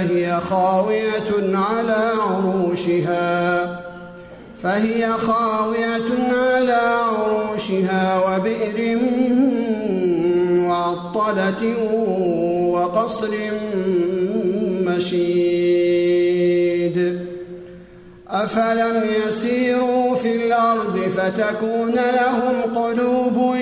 فهي خاوية على عروشها. فهي خاوية على عروشها وبئر معطلة وقصر مشيد. أفلم يسيروا في الأرض فتكون لهم قلوب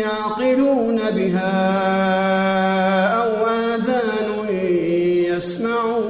يعقلون بها.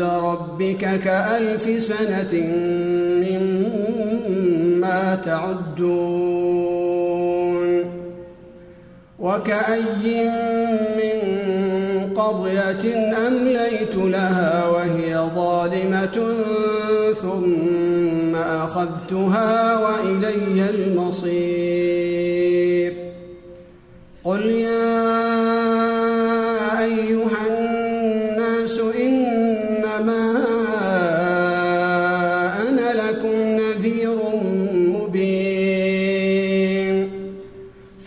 ربك كألف سنة مما تعدون وكأي من قرية أمليت لها وهي ظالمة ثم أخذتها وإلي المصير قل يا